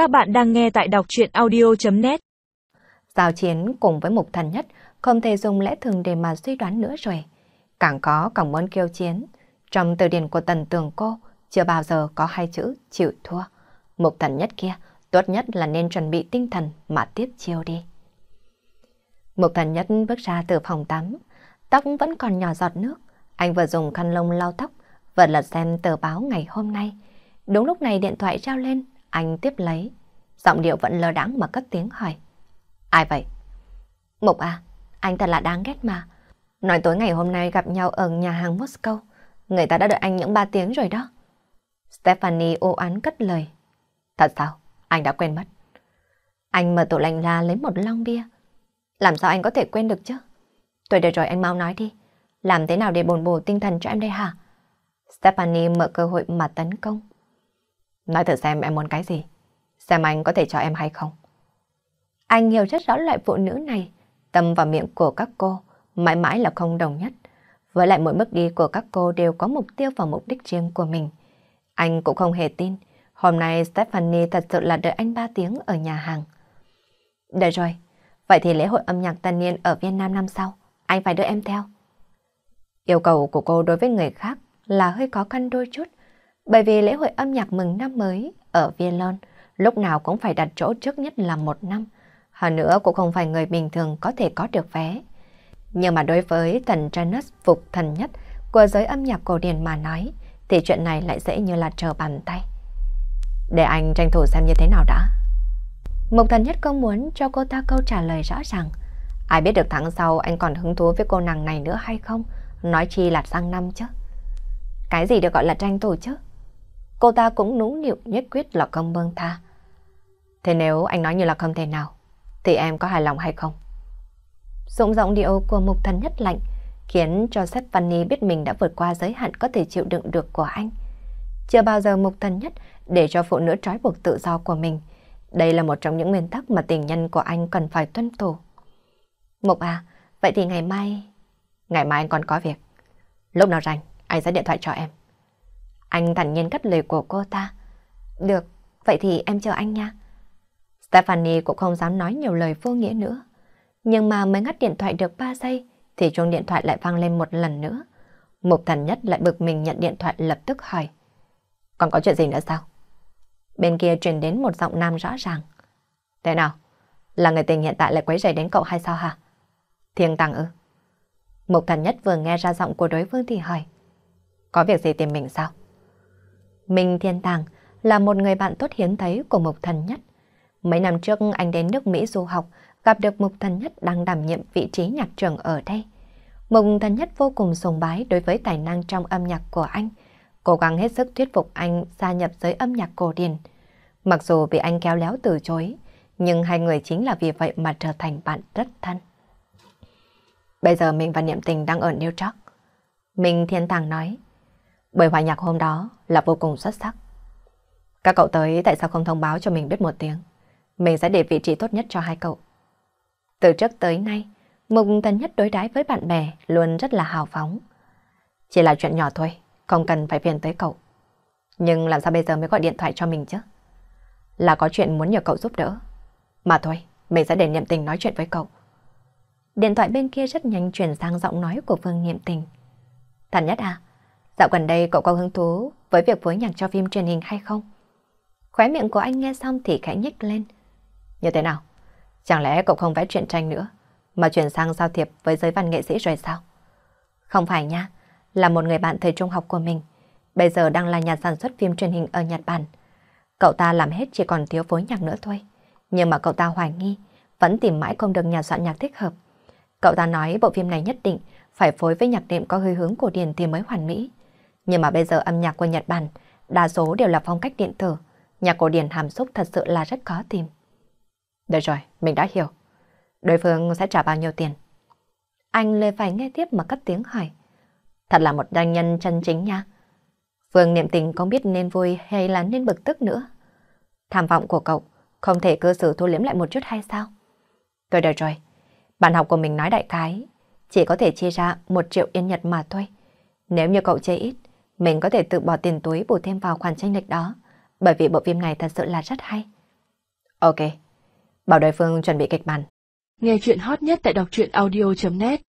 Các bạn đang nghe tại đọc chuyện audio.net Giao chiến cùng với mục thần nhất không thể dùng lẽ thường để mà suy đoán nữa rồi. Càng có càng muốn kêu chiến. Trong từ điển của tần tường cô, chưa bao giờ có hai chữ chịu thua. Mục thần nhất kia, tốt nhất là nên chuẩn bị tinh thần mà tiếp chiêu đi. Mục thần nhất bước ra từ phòng tắm, tóc vẫn còn nhỏ giọt nước. Anh vừa dùng khăn lông lau tóc, vừa lật xem tờ báo ngày hôm nay. Đúng lúc này điện thoại trao lên, anh tiếp lấy. Giọng điệu vẫn lơ đáng mà cất tiếng hỏi. Ai vậy? mộc à, anh thật là đáng ghét mà. Nói tối ngày hôm nay gặp nhau ở nhà hàng Moscow. Người ta đã đợi anh những 3 tiếng rồi đó. Stephanie ô án cất lời. Thật sao? Anh đã quên mất. Anh mở tủ lạnh ra lấy một lon bia. Làm sao anh có thể quên được chứ? Tôi được rồi anh mau nói đi. Làm thế nào để bồn bổ tinh thần cho em đây hả? Stephanie mở cơ hội mà tấn công. Nói thử xem em muốn cái gì. Xem anh có thể cho em hay không. Anh hiểu rất rõ loại phụ nữ này. Tâm và miệng của các cô mãi mãi là không đồng nhất. Với lại mỗi bước đi của các cô đều có mục tiêu và mục đích riêng của mình. Anh cũng không hề tin. Hôm nay Stephanie thật sự là đợi anh 3 tiếng ở nhà hàng. Được rồi. Vậy thì lễ hội âm nhạc tân niên ở Việt Nam năm sau, anh phải đưa em theo. Yêu cầu của cô đối với người khác là hơi khó khăn đôi chút, bởi vì lễ hội âm nhạc mừng năm mới ở Violon lúc nào cũng phải đặt chỗ trước nhất là một năm. Hơn nữa cũng không phải người bình thường có thể có được vé. Nhưng mà đối với thần Janus phục thần nhất của giới âm nhạc cổ điển mà nói, thì chuyện này lại dễ như là trở bàn tay. Để anh tranh thủ xem như thế nào đã. Mục thần nhất không muốn cho cô ta câu trả lời rõ ràng. Ai biết được tháng sau anh còn hứng thú với cô nàng này nữa hay không? Nói chi là sang năm chứ. Cái gì được gọi là tranh thủ chứ? Cô ta cũng nũng nịu nhất quyết là không bương tha. Thế nếu anh nói như là không thể nào, thì em có hài lòng hay không? Dụng giọng điệu của mục thần nhất lạnh, khiến cho Stephanie biết mình đã vượt qua giới hạn có thể chịu đựng được của anh. Chưa bao giờ mục thần nhất để cho phụ nữ trói buộc tự do của mình. Đây là một trong những nguyên tắc mà tình nhân của anh cần phải tuân thủ. Mục à, vậy thì ngày mai... Ngày mai anh còn có việc. Lúc nào rảnh, anh sẽ điện thoại cho em. Anh thản nhiên cắt lời của cô ta. Được, vậy thì em chờ anh nha. Stephanie cũng không dám nói nhiều lời vô nghĩa nữa. Nhưng mà mới ngắt điện thoại được 3 giây thì chuông điện thoại lại vang lên một lần nữa. Mục thần nhất lại bực mình nhận điện thoại lập tức hỏi. Còn có chuyện gì nữa sao? Bên kia truyền đến một giọng nam rõ ràng. Thế nào? Là người tình hiện tại lại quấy rầy đến cậu hay sao hả? Thiên tàng ư? Mục thần nhất vừa nghe ra giọng của đối phương thì hỏi. Có việc gì tìm mình sao? Minh Thiên Tàng là một người bạn tốt hiến thấy của Mục Thần Nhất. Mấy năm trước anh đến nước Mỹ du học, gặp được Mục Thần Nhất đang đảm nhiệm vị trí nhạc trưởng ở đây. Mục Thần Nhất vô cùng sùng bái đối với tài năng trong âm nhạc của anh, cố gắng hết sức thuyết phục anh gia nhập giới âm nhạc cổ điển. Mặc dù bị anh kéo léo từ chối, nhưng hai người chính là vì vậy mà trở thành bạn rất thân. Bây giờ mình và Niệm Tình đang ở New York. Mình Thiên Tàng nói, bởi hòa nhạc hôm đó là vô cùng xuất sắc. Các cậu tới tại sao không thông báo cho mình biết một tiếng? Mình sẽ để vị trí tốt nhất cho hai cậu. Từ trước tới nay, Mục Tần Nhất đối đãi với bạn bè luôn rất là hào phóng. Chỉ là chuyện nhỏ thôi, không cần phải phiền tới cậu. Nhưng làm sao bây giờ mới gọi điện thoại cho mình chứ? Là có chuyện muốn nhờ cậu giúp đỡ. Mà thôi, mình sẽ để Niệm Tình nói chuyện với cậu. Điện thoại bên kia rất nhanh chuyển sang giọng nói của Vương Niệm Tình. Thần Nhất à, Dạo gần đây cậu có hứng thú với việc phối nhạc cho phim truyền hình hay không? Khóe miệng của anh nghe xong thì khẽ nhếch lên. Như thế nào? Chẳng lẽ cậu không vẽ truyện tranh nữa, mà chuyển sang giao thiệp với giới văn nghệ sĩ rồi sao? Không phải nha, là một người bạn thời trung học của mình. Bây giờ đang là nhà sản xuất phim truyền hình ở Nhật Bản. Cậu ta làm hết chỉ còn thiếu phối nhạc nữa thôi. Nhưng mà cậu ta hoài nghi, vẫn tìm mãi không được nhà soạn nhạc thích hợp. Cậu ta nói bộ phim này nhất định phải phối với nhạc đệm có hơi hướng cổ điển thì mới hoàn mỹ. Nhưng mà bây giờ âm nhạc của Nhật Bản đa số đều là phong cách điện tử. Nhạc cổ điển hàm xúc thật sự là rất khó tìm. Được rồi, mình đã hiểu. Đối phương sẽ trả bao nhiêu tiền? Anh lê phải nghe tiếp mà cất tiếng hỏi. Thật là một doanh nhân chân chính nha. Phương niệm tình không biết nên vui hay là nên bực tức nữa. Tham vọng của cậu không thể cơ sở thu liếm lại một chút hay sao? Tôi đợi rồi. Bạn học của mình nói đại khái chỉ có thể chia ra một triệu yên nhật mà thôi. Nếu như cậu chê ít, mình có thể tự bỏ tiền túi bù thêm vào khoản tranh lệch đó, bởi vì bộ phim này thật sự là rất hay. Ok. Bảo đối phương chuẩn bị kịch bản. Nghe chuyện hot nhất tại đọc truyện audio.net